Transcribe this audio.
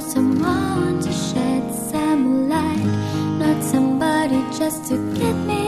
for someone to shed some light, not somebody just to get me.